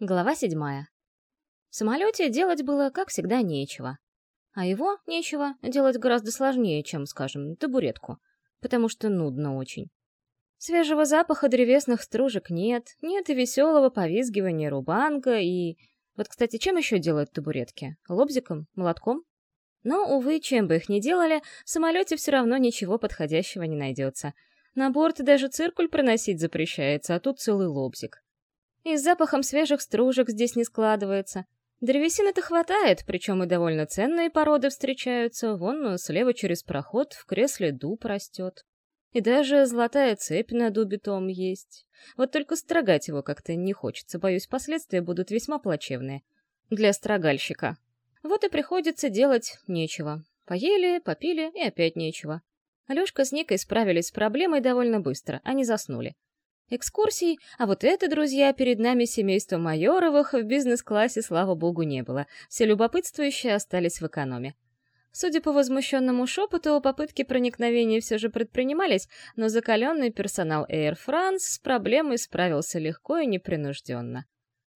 Глава седьмая. В самолете делать было, как всегда, нечего. А его нечего делать гораздо сложнее, чем, скажем, табуретку, потому что нудно очень. Свежего запаха древесных стружек нет, нет и веселого повизгивания рубанга, и... Вот, кстати, чем еще делают табуретки? Лобзиком? Молотком? Но, увы, чем бы их ни делали, в самолете все равно ничего подходящего не найдется. На борт даже циркуль проносить запрещается, а тут целый лобзик. И с запахом свежих стружек здесь не складывается. Древесины-то хватает, причем и довольно ценные породы встречаются. Вон ну, слева через проход в кресле дуб растет. И даже золотая цепь на дубе том есть. Вот только строгать его как-то не хочется, боюсь, последствия будут весьма плачевные. Для строгальщика. Вот и приходится делать нечего. Поели, попили и опять нечего. Алёшка с Никой справились с проблемой довольно быстро, они заснули. Экскурсий, а вот это, друзья, перед нами семейство Майоровых в бизнес-классе, слава богу, не было. Все любопытствующие остались в экономе. Судя по возмущенному шепоту, попытки проникновения все же предпринимались, но закаленный персонал Air France с проблемой справился легко и непринужденно.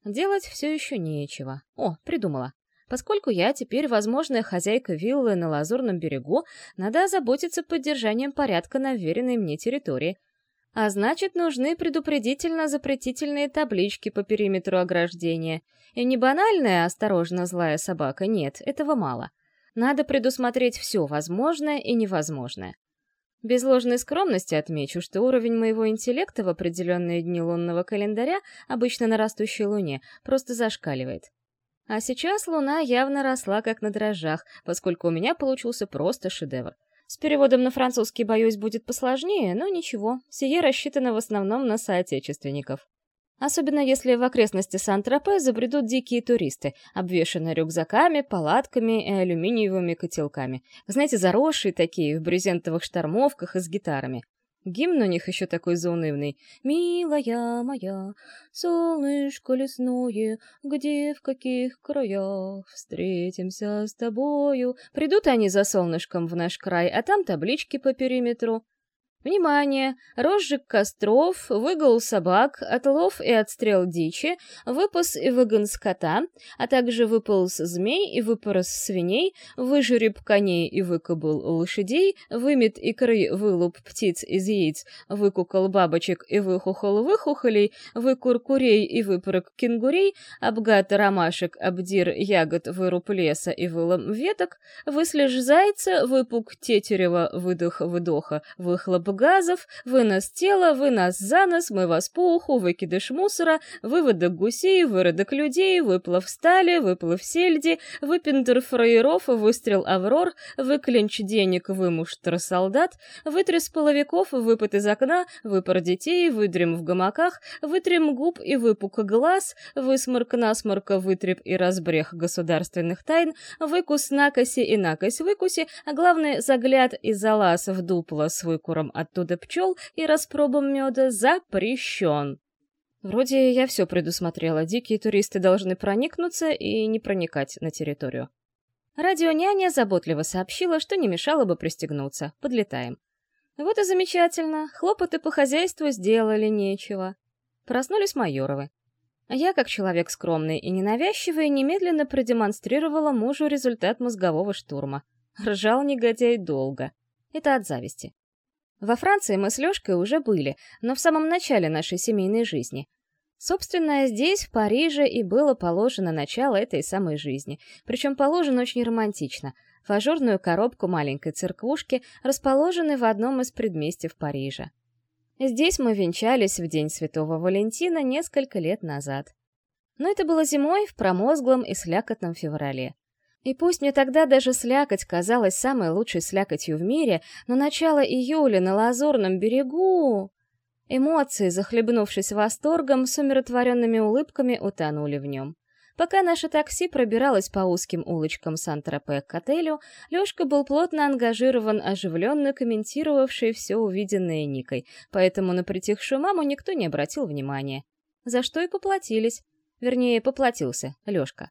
Делать все еще нечего. О, придумала. Поскольку я теперь возможная хозяйка виллы на Лазурном берегу, надо озаботиться поддержанием порядка на веренной мне территории — а значит, нужны предупредительно-запретительные таблички по периметру ограждения. И не банальная «осторожно, злая собака» — нет, этого мало. Надо предусмотреть все возможное и невозможное. Без ложной скромности отмечу, что уровень моего интеллекта в определенные дни лунного календаря, обычно на растущей луне, просто зашкаливает. А сейчас луна явно росла как на дрожжах, поскольку у меня получился просто шедевр — с переводом на французский, боюсь, будет посложнее, но ничего, сие рассчитано в основном на соотечественников. Особенно если в окрестности Сан-Тропе забредут дикие туристы, обвешанные рюкзаками, палатками и алюминиевыми котелками. Знаете, заросшие такие, в брезентовых штормовках и с гитарами. Гимн у них еще такой заунывный. «Милая моя, солнышко лесное, где, в каких краях встретимся с тобою?» Придут они за солнышком в наш край, а там таблички по периметру. Внимание! Розжиг костров, выгул собак, отлов и отстрел дичи, выпас и выгон скота, а также выполз змей и выпорос свиней, выжереб коней и выкобыл лошадей, вымет икры вылуп птиц из яиц, выкукал бабочек и выхухол выхухолей, выкур курей и выпорок кенгурей, обгад ромашек, обдир ягод, выруб леса и вылом веток, выслежь зайца, выпук тетерева, выдох-выдоха, выхлоп газов, вынос тела, вынос за нос, вас по уху, выкидыш мусора, выводок гусей, выродок людей, выплав стали, выплав сельди, выпендер фраеров, выстрел аврор, выклинч денег, вымуштр солдат, вытряс половиков, выпад из окна, выпар детей, выдрем в гамаках, вытрем губ и выпук глаз, высморк насморка, вытреп и разбрех государственных тайн, выкус накоси и накось выкуси, а главное загляд и залаз в дупло с выкуром оттуда пчел и распробом меда запрещен. Вроде я все предусмотрела, дикие туристы должны проникнуться и не проникать на территорию. Радионяня заботливо сообщила, что не мешало бы пристегнуться. Подлетаем. Вот и замечательно, хлопоты по хозяйству сделали нечего. Проснулись Майоровы. Я, как человек скромный и ненавязчивый, немедленно продемонстрировала мужу результат мозгового штурма. Ржал негодяй долго. Это от зависти. Во Франции мы с Лёшкой уже были, но в самом начале нашей семейной жизни. Собственно, здесь, в Париже, и было положено начало этой самой жизни. Причем положено очень романтично. В ажурную коробку маленькой церквушки, расположенной в одном из предместьев Парижа. Здесь мы венчались в День Святого Валентина несколько лет назад. Но это было зимой в промозглом и слякотном феврале. И пусть мне тогда даже слякоть казалась самой лучшей слякотью в мире, но начало июля на Лазурном берегу... Эмоции, захлебнувшись восторгом, с умиротворенными улыбками утонули в нем. Пока наше такси пробиралось по узким улочкам Сан-Тропе к отелю, Лёшка был плотно ангажирован, оживленно комментировавший все увиденное Никой, поэтому на притихшую маму никто не обратил внимания. За что и поплатились. Вернее, поплатился Лёшка.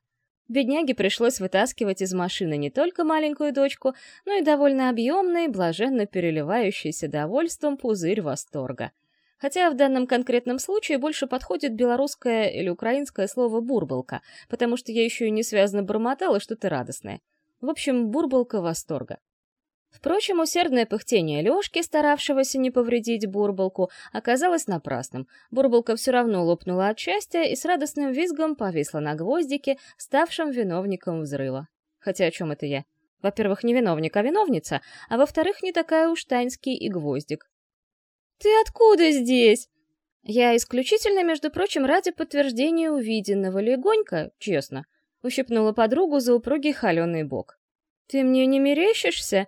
Бедняге пришлось вытаскивать из машины не только маленькую дочку, но и довольно объемный, блаженно переливающийся довольством пузырь восторга. Хотя в данном конкретном случае больше подходит белорусское или украинское слово «бурбалка», потому что я еще и не связано бормотала что-то радостное. В общем, бурбалка восторга. Впрочем, усердное пыхтение Лёшки, старавшегося не повредить Бурбалку, оказалось напрасным. Бурбалка все равно лопнула от счастья и с радостным визгом повисла на гвоздике, ставшем виновником взрыва. Хотя о чем это я? Во-первых, не виновник, а виновница, а во-вторых, не такая уж Таньский и гвоздик. «Ты откуда здесь?» Я исключительно, между прочим, ради подтверждения увиденного легонько, честно, ущипнула подругу за упругий холеный бок. «Ты мне не мерещишься?»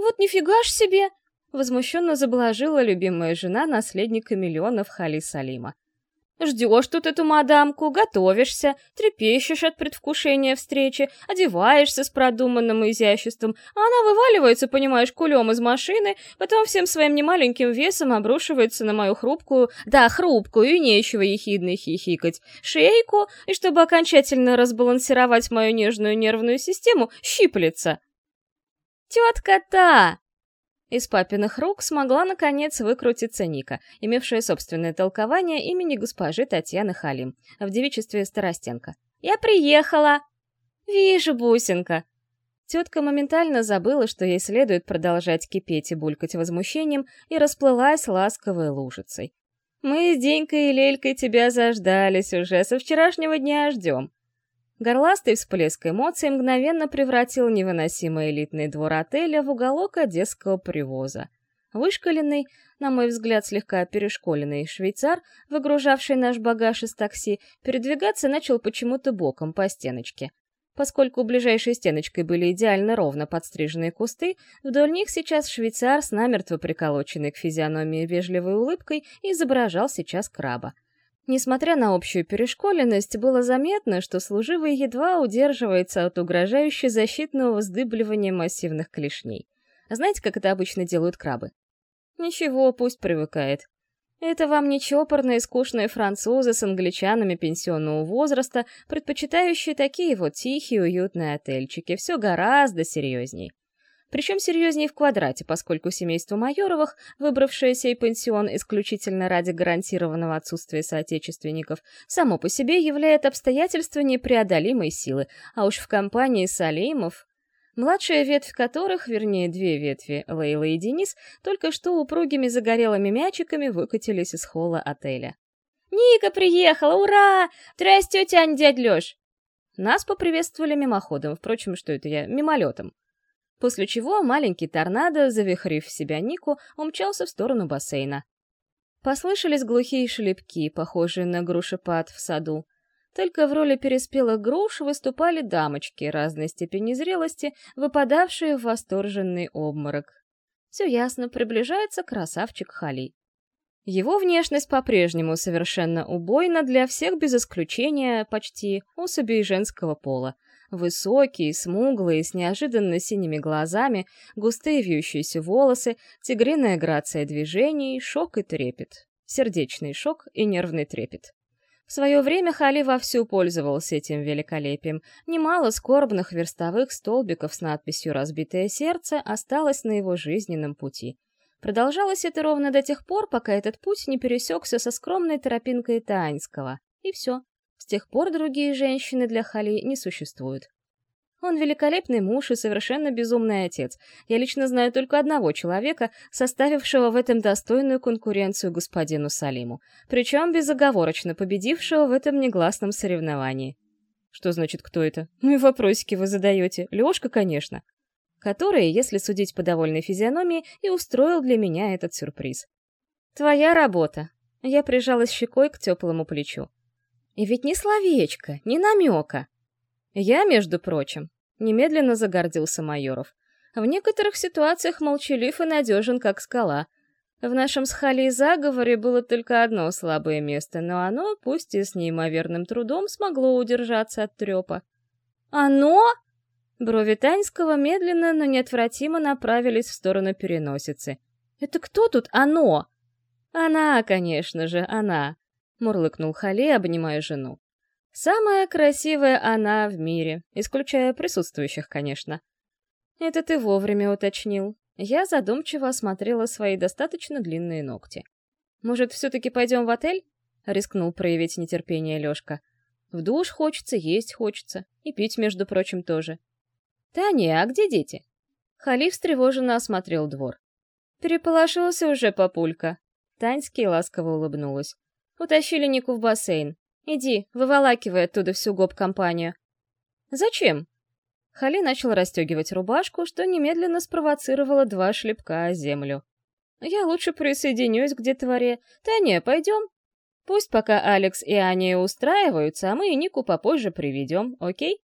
«Вот нифига ж себе!» — возмущенно заблажила любимая жена наследника миллионов Хали Салима. Ждешь тут эту мадамку, готовишься, трепещешь от предвкушения встречи, одеваешься с продуманным изяществом, а она вываливается, понимаешь, кулем из машины, потом всем своим немаленьким весом обрушивается на мою хрупкую, да, хрупкую и нечего ехидно хихикать, шейку, и чтобы окончательно разбалансировать мою нежную нервную систему, щиплется. «Тетка-то!» Из папиных рук смогла, наконец, выкрутиться Ника, имевшая собственное толкование имени госпожи Татьяны Халим, в девичестве Старостенко. «Я приехала!» «Вижу, бусинка!» Тетка моментально забыла, что ей следует продолжать кипеть и булькать возмущением, и расплылась ласковой лужицей. «Мы с Денькой и Лелькой тебя заждались уже, со вчерашнего дня ждем. Горластый всплеск эмоций мгновенно превратил невыносимый элитный двор отеля в уголок одесского привоза. Вышкаленный, на мой взгляд, слегка перешколенный швейцар, выгружавший наш багаж из такси, передвигаться начал почему-то боком по стеночке. Поскольку ближайшей стеночкой были идеально ровно подстриженные кусты, вдоль них сейчас швейцар с намертво приколоченной к физиономии вежливой улыбкой изображал сейчас краба — Несмотря на общую перешколенность, было заметно, что служивый едва удерживается от угрожающей защитного вздыбливания массивных клешней. Знаете, как это обычно делают крабы? Ничего, пусть привыкает. Это вам не чопорные скучные французы с англичанами пенсионного возраста, предпочитающие такие вот тихие уютные отельчики, все гораздо серьезней. Причем серьезнее в квадрате, поскольку семейство Майоровых, выбравшее сей пансион исключительно ради гарантированного отсутствия соотечественников, само по себе является обстоятельство непреодолимой силы, а уж в компании Салимов младшая ветвь которых, вернее две ветви, Лейла и Денис, только что упругими загорелыми мячиками выкатились из холла отеля. «Ника приехала! Ура! Здрасте, тетя дядь Лёш!» Нас поприветствовали мимоходом, впрочем, что это я, мимолетом после чего маленький торнадо, завихрив себя Нику, умчался в сторону бассейна. Послышались глухие шлепки, похожие на грушепад в саду. Только в роли переспелых груш выступали дамочки разной степени зрелости, выпадавшие в восторженный обморок. Все ясно, приближается красавчик Хали. Его внешность по-прежнему совершенно убойна для всех без исключения почти особей женского пола — Высокие, смуглые, с неожиданно синими глазами, густые вьющиеся волосы, тигриная грация движений, шок и трепет. Сердечный шок и нервный трепет. В свое время Хали вовсю пользовался этим великолепием. Немало скорбных верстовых столбиков с надписью «Разбитое сердце» осталось на его жизненном пути. Продолжалось это ровно до тех пор, пока этот путь не пересекся со скромной тропинкой Таинского. И все. С тех пор другие женщины для Хали не существуют. Он великолепный муж и совершенно безумный отец. Я лично знаю только одного человека, составившего в этом достойную конкуренцию господину Салиму, причем безоговорочно победившего в этом негласном соревновании. Что значит, кто это? Ну и вопросики вы задаете. Лёшка, конечно. Который, если судить по довольной физиономии, и устроил для меня этот сюрприз. «Твоя работа». Я прижалась щекой к теплому плечу. И ведь ни словечко, ни намека. Я, между прочим, немедленно загордился Майоров. В некоторых ситуациях молчалив и надежен, как скала. В нашем с Халей заговоре было только одно слабое место, но оно, пусть и с неимоверным трудом, смогло удержаться от трепа. «Оно?» Брови Таньского медленно, но неотвратимо направились в сторону переносицы. «Это кто тут оно?» «Она, конечно же, она мурлыкнул Хали, обнимая жену. Самая красивая она в мире, исключая присутствующих, конечно. Это ты вовремя уточнил. Я задумчиво осмотрела свои достаточно длинные ногти. Может, все-таки пойдем в отель?» — рискнул проявить нетерпение Лешка. «В душ хочется, есть хочется. И пить, между прочим, тоже». «Таня, а где дети?» Халиф встревоженно осмотрел двор. «Переполошился уже папулька». Таньский ласково улыбнулась. «Утащили Нику в бассейн. Иди, выволакивай оттуда всю гоп-компанию». «Зачем?» Хали начал расстегивать рубашку, что немедленно спровоцировало два шлепка о землю. «Я лучше присоединюсь к детворе. Таня, пойдем?» Пусть пока Алекс и Аня устраиваются, а мы и Нику попозже приведем, окей?